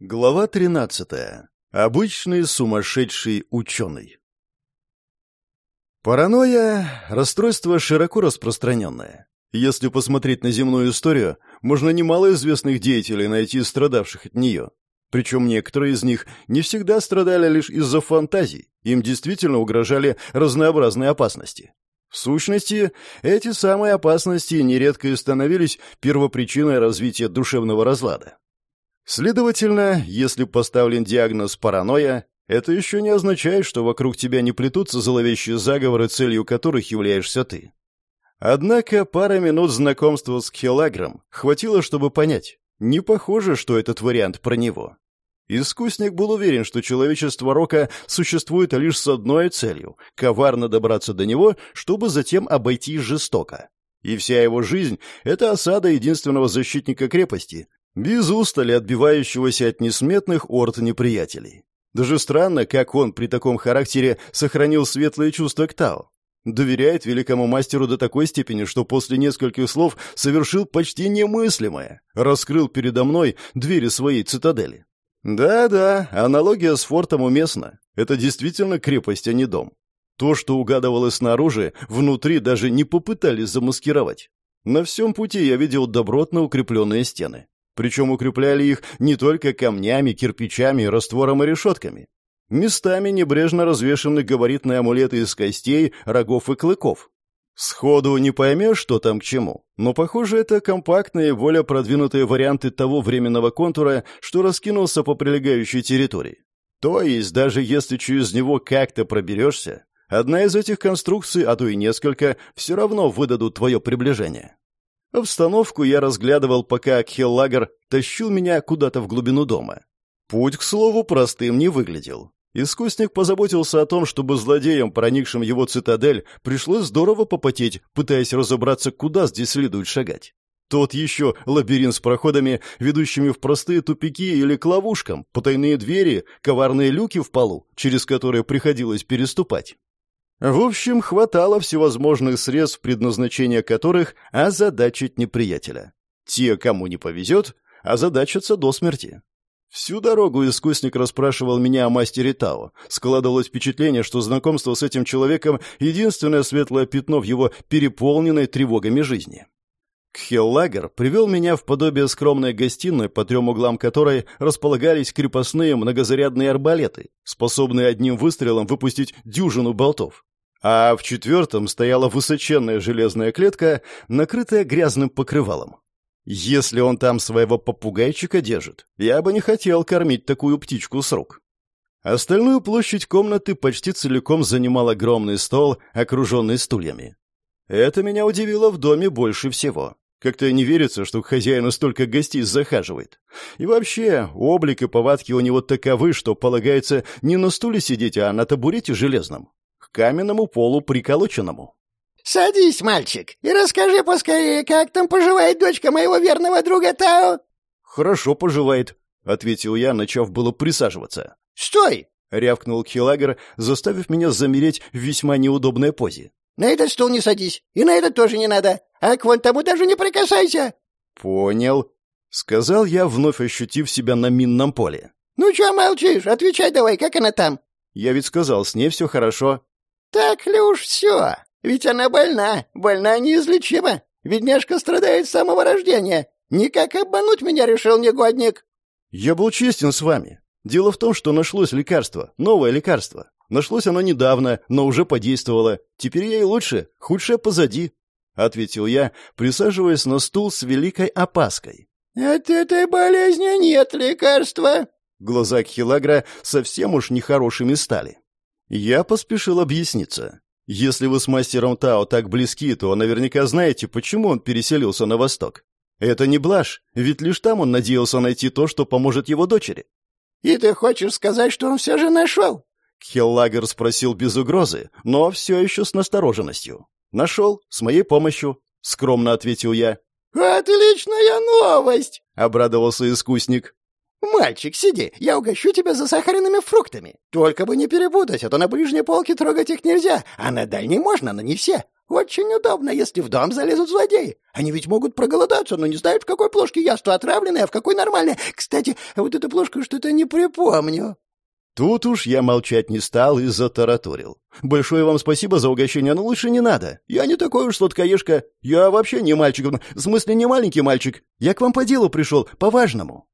Глава 13. Обычный сумасшедший ученый. Паранойя – расстройство широко распространенное. Если посмотреть на земную историю, можно немало известных деятелей найти, страдавших от нее. Причем некоторые из них не всегда страдали лишь из-за фантазий, им действительно угрожали разнообразные опасности. В сущности, эти самые опасности нередко и становились первопричиной развития душевного разлада. Следовательно, если поставлен диагноз паранойя, это еще не означает, что вокруг тебя не плетутся зловещие заговоры, целью которых являешься ты. Однако пара минут знакомства с Хелагром хватило, чтобы понять, не похоже, что этот вариант про него. Искусник был уверен, что человечество Рока существует лишь с одной целью — коварно добраться до него, чтобы затем обойти жестоко. И вся его жизнь — это осада единственного защитника крепости, без устали отбивающегося от несметных орд неприятелей. Даже странно, как он при таком характере сохранил светлые чувства к Тао. Доверяет великому мастеру до такой степени, что после нескольких слов совершил почти немыслимое. Раскрыл передо мной двери своей цитадели. Да-да, аналогия с фортом уместна. Это действительно крепость, а не дом. То, что угадывалось снаружи, внутри даже не попытались замаскировать. На всем пути я видел добротно укрепленные стены. Причем укрепляли их не только камнями, кирпичами, раствором и решетками. Местами небрежно развешаны габаритные амулеты из костей, рогов и клыков. Сходу не поймешь, что там к чему, но, похоже, это компактные, более продвинутые варианты того временного контура, что раскинулся по прилегающей территории. То есть, даже если через него как-то проберешься, одна из этих конструкций, а то и несколько, все равно выдадут твое приближение. Обстановку я разглядывал, пока Хеллагер тащил меня куда-то в глубину дома. Путь, к слову, простым не выглядел. Искусник позаботился о том, чтобы злодеям, проникшим в его цитадель, пришлось здорово попотеть, пытаясь разобраться, куда здесь следует шагать. Тот еще лабиринт с проходами, ведущими в простые тупики или к ловушкам, потайные двери, коварные люки в полу, через которые приходилось переступать. В общем, хватало всевозможных средств, предназначения которых озадачить неприятеля. Те, кому не повезет, озадачатся до смерти. Всю дорогу искусник расспрашивал меня о мастере Тао. Складывалось впечатление, что знакомство с этим человеком — единственное светлое пятно в его переполненной тревогами жизни. Кхеллагер привел меня в подобие скромной гостиной, по трем углам которой располагались крепостные многозарядные арбалеты, способные одним выстрелом выпустить дюжину болтов а в четвертом стояла высоченная железная клетка, накрытая грязным покрывалом. Если он там своего попугайчика держит, я бы не хотел кормить такую птичку с рук. Остальную площадь комнаты почти целиком занимал огромный стол, окруженный стульями. Это меня удивило в доме больше всего. Как-то не верится, что к хозяину столько гостей захаживает. И вообще, облик и повадки у него таковы, что полагается не на стуле сидеть, а на табурете железном каменному полу приколоченному. «Садись, мальчик, и расскажи поскорее, как там поживает дочка моего верного друга Тао?» «Хорошо поживает», — ответил я, начав было присаживаться. «Стой!» — рявкнул Хилагер, заставив меня замереть в весьма неудобной позе. «На этот стул не садись, и на этот тоже не надо, а к вон тому даже не прикасайся!» «Понял», — сказал я, вновь ощутив себя на минном поле. «Ну чё молчишь? Отвечай давай, как она там?» «Я ведь сказал, с ней все хорошо». «Так ли уж все? Ведь она больна, больна неизлечима. Бедняжка страдает с самого рождения. Никак обмануть меня решил негодник». «Я был честен с вами. Дело в том, что нашлось лекарство, новое лекарство. Нашлось оно недавно, но уже подействовало. Теперь ей лучше, худшее позади», — ответил я, присаживаясь на стул с великой опаской. «От этой болезни нет лекарства». Глаза Кхилагра совсем уж нехорошими стали. Я поспешил объясниться. Если вы с мастером Тао так близки, то наверняка знаете, почему он переселился на восток. Это не блажь, ведь лишь там он надеялся найти то, что поможет его дочери. «И ты хочешь сказать, что он все же нашел?» Хеллагер спросил без угрозы, но все еще с настороженностью. «Нашел, с моей помощью», — скромно ответил я. «Отличная новость!» — обрадовался искусник. «Мальчик, сиди, я угощу тебя засахаренными фруктами. Только бы не перепутать, а то на ближней полке трогать их нельзя, а на дальней можно, но не все. Очень удобно, если в дом залезут злодеи. Они ведь могут проголодаться, но не знают, в какой плошке яство отравленное, а в какой нормальное. Кстати, вот эту плошку что-то не припомню». Тут уж я молчать не стал и затараторил. «Большое вам спасибо за угощение, но лучше не надо. Я не такой уж сладкоежка. Я вообще не мальчик, в смысле не маленький мальчик. Я к вам по делу пришел, по-важному».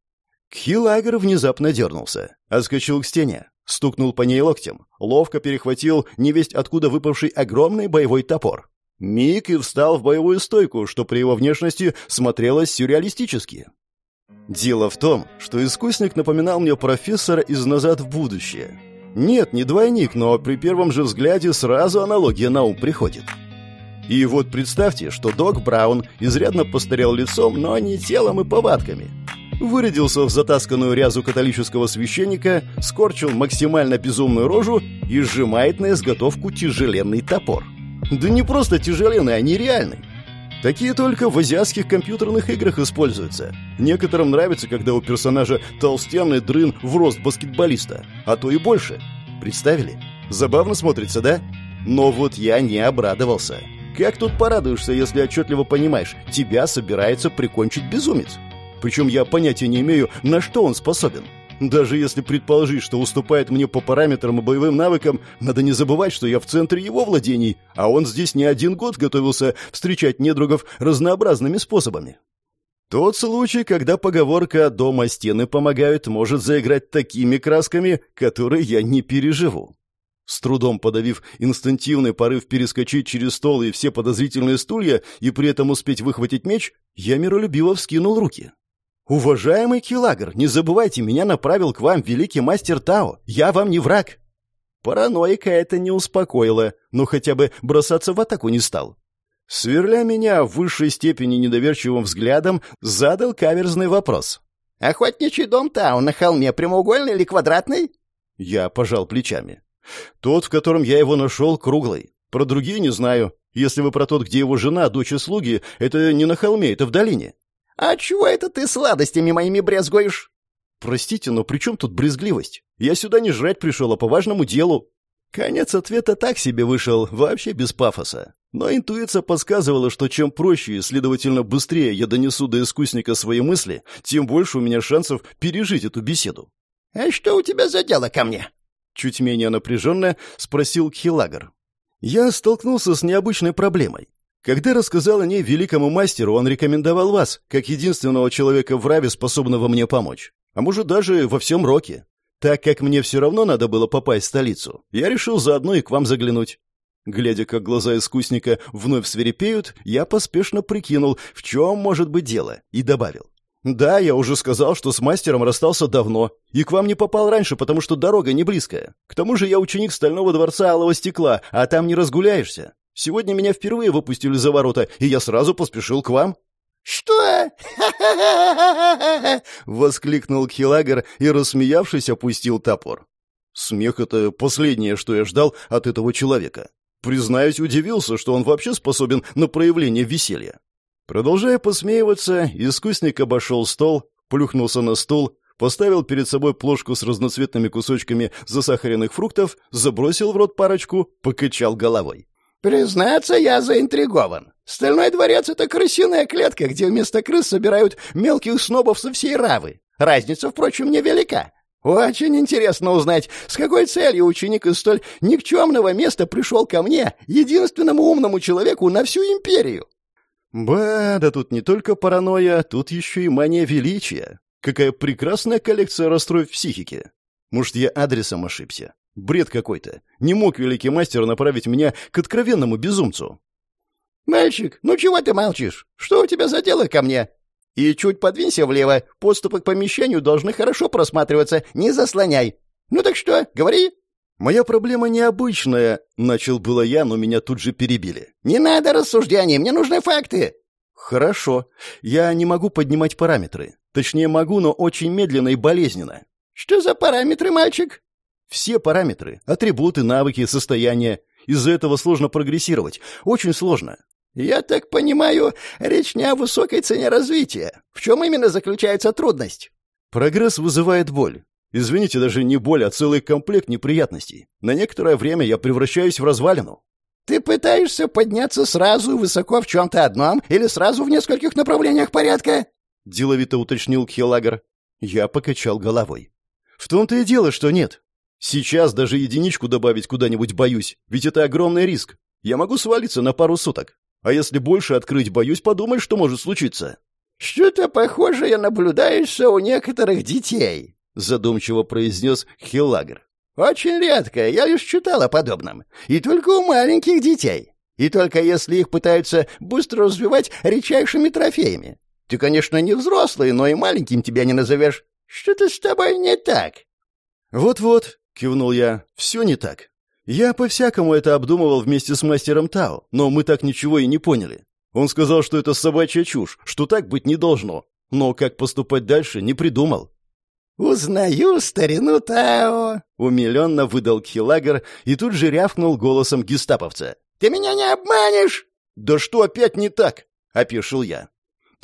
Кхилагер внезапно дернулся, отскочил к стене, стукнул по ней локтем, ловко перехватил невесть откуда выпавший огромный боевой топор. Миг и встал в боевую стойку, что при его внешности смотрелось сюрреалистически. Дело в том, что искусник напоминал мне профессора из «Назад в будущее». Нет, не двойник, но при первом же взгляде сразу аналогия на ум приходит. И вот представьте, что док Браун изрядно постарел лицом, но не телом и повадками – вырядился в затасканную рязу католического священника, скорчил максимально безумную рожу и сжимает на изготовку тяжеленный топор. Да не просто тяжеленный, а нереальный. Такие только в азиатских компьютерных играх используются. Некоторым нравится, когда у персонажа толстенный дрын в рост баскетболиста, а то и больше. Представили? Забавно смотрится, да? Но вот я не обрадовался. Как тут порадуешься, если отчетливо понимаешь, тебя собирается прикончить безумец? Причем я понятия не имею, на что он способен. Даже если предположить, что уступает мне по параметрам и боевым навыкам, надо не забывать, что я в центре его владений, а он здесь не один год готовился встречать недругов разнообразными способами. Тот случай, когда поговорка «дома стены помогают» может заиграть такими красками, которые я не переживу. С трудом подавив инстинктивный порыв перескочить через стол и все подозрительные стулья и при этом успеть выхватить меч, я миролюбиво вскинул руки. «Уважаемый Килагер, не забывайте, меня направил к вам великий мастер Тао. Я вам не враг». Параноика это не успокоило, но хотя бы бросаться в атаку не стал. Сверля меня в высшей степени недоверчивым взглядом, задал каверзный вопрос. «Охотничий дом Тао на холме прямоугольный или квадратный?» Я пожал плечами. «Тот, в котором я его нашел, круглый. Про другие не знаю. Если вы про тот, где его жена, дочь и слуги, это не на холме, это в долине. «А чего это ты сладостями моими брезгуешь?» «Простите, но при чем тут брезгливость? Я сюда не жрать пришел, а по важному делу». Конец ответа так себе вышел, вообще без пафоса. Но интуиция подсказывала, что чем проще и, следовательно, быстрее я донесу до искусника свои мысли, тем больше у меня шансов пережить эту беседу. «А что у тебя за дело ко мне?» Чуть менее напряженно спросил Кхилагер. Я столкнулся с необычной проблемой. Когда рассказал о ней великому мастеру, он рекомендовал вас, как единственного человека в Раве, способного мне помочь. А может, даже во всем Роке. Так как мне все равно надо было попасть в столицу, я решил заодно и к вам заглянуть. Глядя, как глаза искусника вновь свирепеют, я поспешно прикинул, в чем может быть дело, и добавил. «Да, я уже сказал, что с мастером расстался давно, и к вам не попал раньше, потому что дорога не близкая. К тому же я ученик Стального дворца Алого Стекла, а там не разгуляешься. Сегодня меня впервые выпустили за ворота, и я сразу поспешил к вам». «Что?» — воскликнул Хилагер и, рассмеявшись, опустил топор. Смех — это последнее, что я ждал от этого человека. Признаюсь, удивился, что он вообще способен на проявление веселья. Продолжая посмеиваться, искусник обошел стол, плюхнулся на стул, поставил перед собой плошку с разноцветными кусочками засахаренных фруктов, забросил в рот парочку, покачал головой. «Признаться, я заинтригован. Стальной дворец — это крысиная клетка, где вместо крыс собирают мелких снобов со всей Равы. Разница, впрочем, невелика. Очень интересно узнать, с какой целью ученик из столь никчемного места пришел ко мне, единственному умному человеку на всю империю». «Ба, да тут не только паранойя, тут еще и мания величия. Какая прекрасная коллекция расстройств психики. Может, я адресом ошибся? Бред какой-то. Не мог великий мастер направить меня к откровенному безумцу. «Мальчик, ну чего ты молчишь? Что у тебя за дело ко мне?» «И чуть подвинься влево. Подступы к помещению должны хорошо просматриваться. Не заслоняй. Ну так что, говори?» «Моя проблема необычная», — начал было я, но меня тут же перебили. «Не надо рассуждений, мне нужны факты». «Хорошо. Я не могу поднимать параметры. Точнее, могу, но очень медленно и болезненно». «Что за параметры, мальчик?» Все параметры, атрибуты, навыки, состояние. Из-за этого сложно прогрессировать. Очень сложно. Я так понимаю, речь не о высокой цене развития. В чем именно заключается трудность? Прогресс вызывает боль. Извините, даже не боль, а целый комплект неприятностей. На некоторое время я превращаюсь в развалину. Ты пытаешься подняться сразу высоко в чем-то одном или сразу в нескольких направлениях порядка? Деловито уточнил Хелагер. Я покачал головой. В том-то и дело, что нет. Сейчас даже единичку добавить куда-нибудь боюсь, ведь это огромный риск. Я могу свалиться на пару суток. А если больше открыть боюсь, подумай, что может случиться. Что-то похожее наблюдаешься у некоторых детей, задумчиво произнес Хиллагер. Очень редко, я лишь читал о подобном. И только у маленьких детей. И только если их пытаются быстро развивать редчайшими трофеями. Ты, конечно, не взрослый, но и маленьким тебя не назовешь. Что-то с тобой не так. Вот-вот, кивнул я. Все не так. Я по-всякому это обдумывал вместе с мастером Тао, но мы так ничего и не поняли. Он сказал, что это собачья чушь, что так быть не должно. Но как поступать дальше, не придумал. «Узнаю старину Тао», — умиленно выдал Кхилагер и тут же рявкнул голосом гестаповца. «Ты меня не обманешь!» «Да что опять не так?» — опешил я.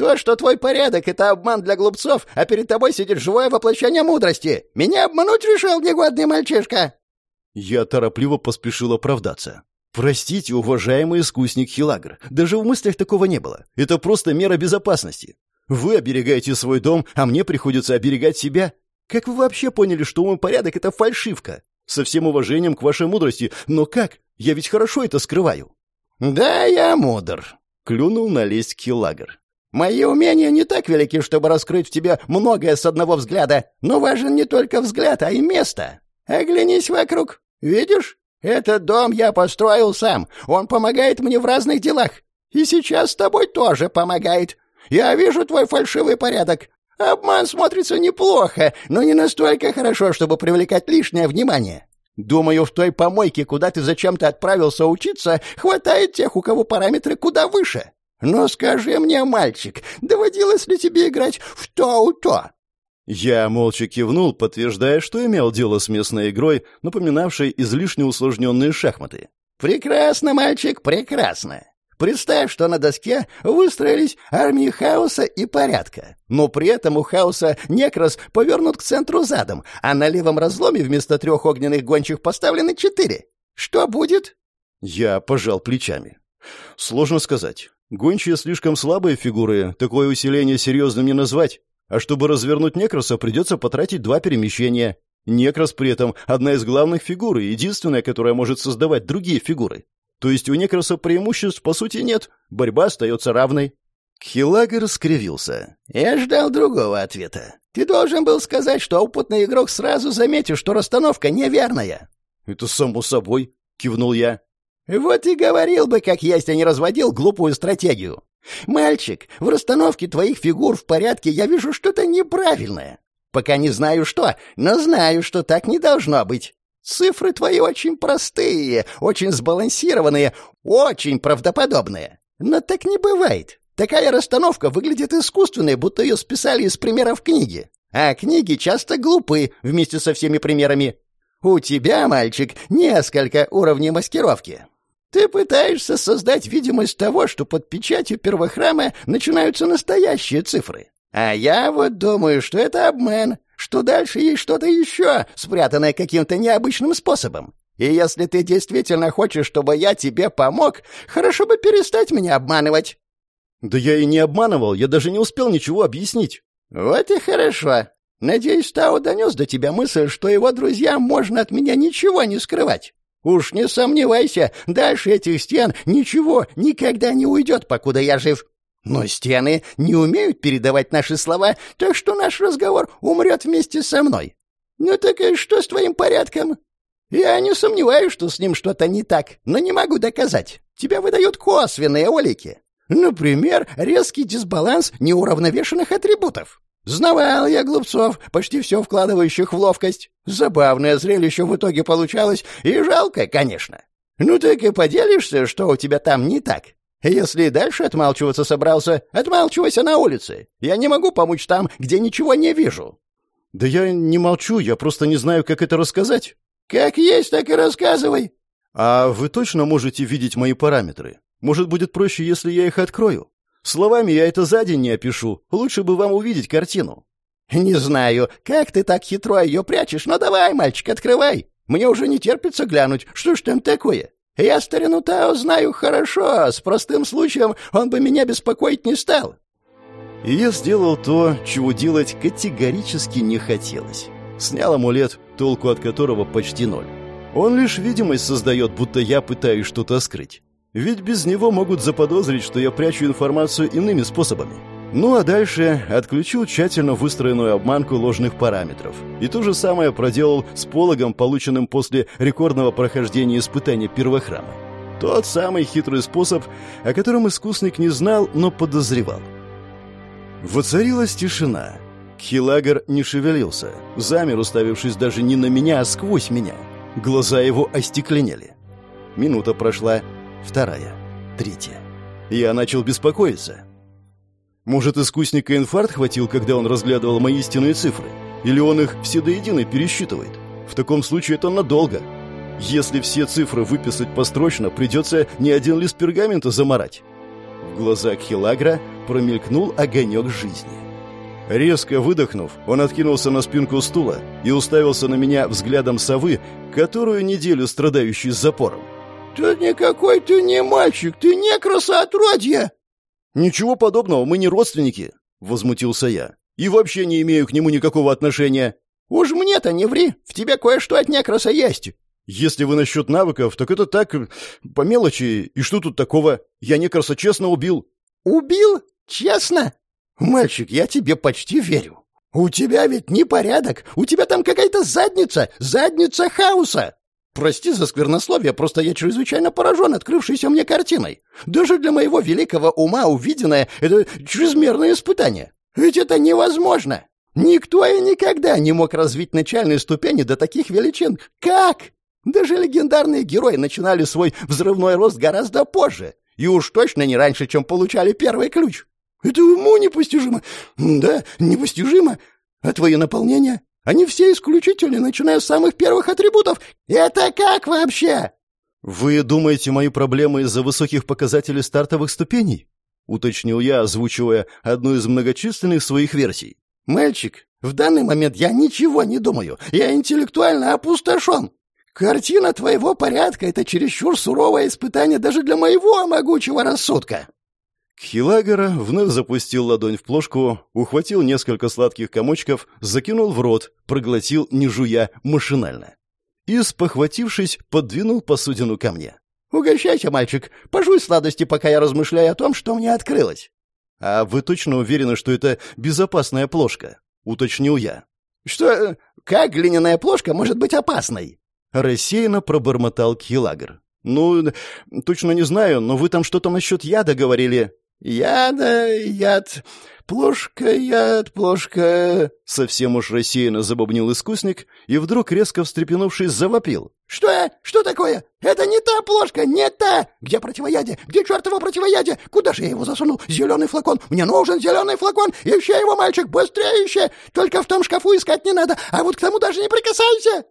«То, что твой порядок — это обман для глупцов, а перед тобой сидит живое воплощение мудрости. Меня обмануть решил негодный мальчишка!» Я торопливо поспешил оправдаться. «Простите, уважаемый искусник Хилагр, даже в мыслях такого не было. Это просто мера безопасности. Вы оберегаете свой дом, а мне приходится оберегать себя. Как вы вообще поняли, что мой порядок — это фальшивка? Со всем уважением к вашей мудрости, но как? Я ведь хорошо это скрываю». «Да, я мудр», — клюнул на лесть Хилагр. «Мои умения не так велики, чтобы раскрыть в тебе многое с одного взгляда, но важен не только взгляд, а и место. Оглянись вокруг. Видишь? Этот дом я построил сам. Он помогает мне в разных делах. И сейчас с тобой тоже помогает. Я вижу твой фальшивый порядок. Обман смотрится неплохо, но не настолько хорошо, чтобы привлекать лишнее внимание. Думаю, в той помойке, куда ты зачем-то отправился учиться, хватает тех, у кого параметры куда выше. Но скажи мне, мальчик, доводилось ли тебе играть в то-то? Я молча кивнул, подтверждая, что имел дело с местной игрой, напоминавшей излишне усложненные шахматы. «Прекрасно, мальчик, прекрасно. Представь, что на доске выстроились армии хаоса и порядка. Но при этом у хаоса некрас повернут к центру задом, а на левом разломе вместо трех огненных гончих поставлены четыре. Что будет?» Я пожал плечами. «Сложно сказать. Гончие слишком слабые фигуры, такое усиление серьезным не назвать. А чтобы развернуть Некроса, придется потратить два перемещения. Некрос при этом одна из главных фигур и единственная, которая может создавать другие фигуры. То есть у Некроса преимуществ по сути нет, борьба остается равной. Хилагер скривился. «Я ждал другого ответа. Ты должен был сказать, что опытный игрок сразу заметит, что расстановка неверная». «Это само собой», — кивнул я. «Вот и говорил бы, как есть, а не разводил глупую стратегию. «Мальчик, в расстановке твоих фигур в порядке я вижу что-то неправильное. Пока не знаю что, но знаю, что так не должно быть. Цифры твои очень простые, очень сбалансированные, очень правдоподобные. Но так не бывает. Такая расстановка выглядит искусственной, будто ее списали из примеров книги. А книги часто глупы вместе со всеми примерами. У тебя, мальчик, несколько уровней маскировки. Ты пытаешься создать видимость того, что под печатью первохрама начинаются настоящие цифры. А я вот думаю, что это обман, что дальше есть что-то еще, спрятанное каким-то необычным способом. И если ты действительно хочешь, чтобы я тебе помог, хорошо бы перестать меня обманывать». «Да я и не обманывал, я даже не успел ничего объяснить». «Вот и хорошо. Надеюсь, Тао донес до тебя мысль, что его друзьям можно от меня ничего не скрывать. Уж не сомневайся, дальше этих стен ничего никогда не уйдет, покуда я жив. Но стены не умеют передавать наши слова, так что наш разговор умрет вместе со мной. Ну так и что с твоим порядком? Я не сомневаюсь, что с ним что-то не так, но не могу доказать. Тебя выдают косвенные улики. Например, резкий дисбаланс неуравновешенных атрибутов. Знавал я глупцов, почти все вкладывающих в ловкость. Забавное зрелище в итоге получалось, и жалко, конечно. Ну так и поделишься, что у тебя там не так. Если дальше отмалчиваться собрался, отмалчивайся на улице. Я не могу помочь там, где ничего не вижу. Да я не молчу, я просто не знаю, как это рассказать. Как есть, так и рассказывай. А вы точно можете видеть мои параметры? Может, будет проще, если я их открою? Словами я это за день не опишу. Лучше бы вам увидеть картину. «Не знаю, как ты так хитро ее прячешь, но давай, мальчик, открывай. Мне уже не терпится глянуть, что ж там такое. Я старину Тао знаю хорошо, с простым случаем он бы меня беспокоить не стал». И я сделал то, чего делать категорически не хотелось. Снял амулет, толку от которого почти ноль. Он лишь видимость создает, будто я пытаюсь что-то скрыть. Ведь без него могут заподозрить, что я прячу информацию иными способами. Ну а дальше отключил тщательно выстроенную обманку ложных параметров. И то же самое проделал с пологом, полученным после рекордного прохождения испытания первохрама. Тот самый хитрый способ, о котором искусник не знал, но подозревал. Воцарилась тишина. Хилагер не шевелился, замер, уставившись даже не на меня, а сквозь меня. Глаза его остекленели. Минута прошла, вторая, третья. Я начал беспокоиться. Может, искусника инфаркт хватил, когда он разглядывал мои истинные цифры? Или он их все до единой пересчитывает? В таком случае это надолго. Если все цифры выписать построчно, придется не один лист пергамента заморать. В глазах Хилагра промелькнул огонек жизни. Резко выдохнув, он откинулся на спинку стула и уставился на меня взглядом совы, которую неделю страдающий с запором. «Ты никакой ты не мальчик, ты не красоотродье!» «Ничего подобного, мы не родственники», — возмутился я. «И вообще не имею к нему никакого отношения». «Уж мне-то не ври, в тебе кое-что от некраса есть». «Если вы насчет навыков, так это так, по мелочи. И что тут такого? Я некраса честно убил». «Убил? Честно? Мальчик, я тебе почти верю. У тебя ведь непорядок, у тебя там какая-то задница, задница хаоса. Прости за сквернословие, просто я чрезвычайно поражен открывшейся мне картиной. Даже для моего великого ума увиденное — это чрезмерное испытание. Ведь это невозможно. Никто и никогда не мог развить начальные ступени до таких величин. Как? Даже легендарные герои начинали свой взрывной рост гораздо позже. И уж точно не раньше, чем получали первый ключ. Это уму непостижимо. Да, непостижимо. А твое наполнение? Они все исключительны, начиная с самых первых атрибутов. Это как вообще? Вы думаете, мои проблемы из-за высоких показателей стартовых ступеней? Уточнил я, озвучивая одну из многочисленных своих версий. Мальчик, в данный момент я ничего не думаю. Я интеллектуально опустошен. Картина твоего порядка — это чересчур суровое испытание даже для моего могучего рассудка. Хилагера вновь запустил ладонь в плошку, ухватил несколько сладких комочков, закинул в рот, проглотил, не жуя, машинально. И, спохватившись, подвинул посудину ко мне. «Угощайся, мальчик, пожуй сладости, пока я размышляю о том, что мне открылось». «А вы точно уверены, что это безопасная плошка?» — уточнил я. «Что? Как глиняная плошка может быть опасной?» Рассеянно пробормотал Килагер. «Ну, точно не знаю, но вы там что-то насчет яда говорили». «Яда, яд, плошка, яд, плошка...» Совсем уж рассеянно забубнил искусник и вдруг, резко встрепенувшись, завопил. «Что? Что такое? Это не та плошка, не та! Где противоядие? Где чертово противоядие? Куда же я его засунул? Зеленый флакон! Мне нужен зеленый флакон! Ищи его, мальчик, быстрее ищи! Только в том шкафу искать не надо, а вот к тому даже не прикасайся!»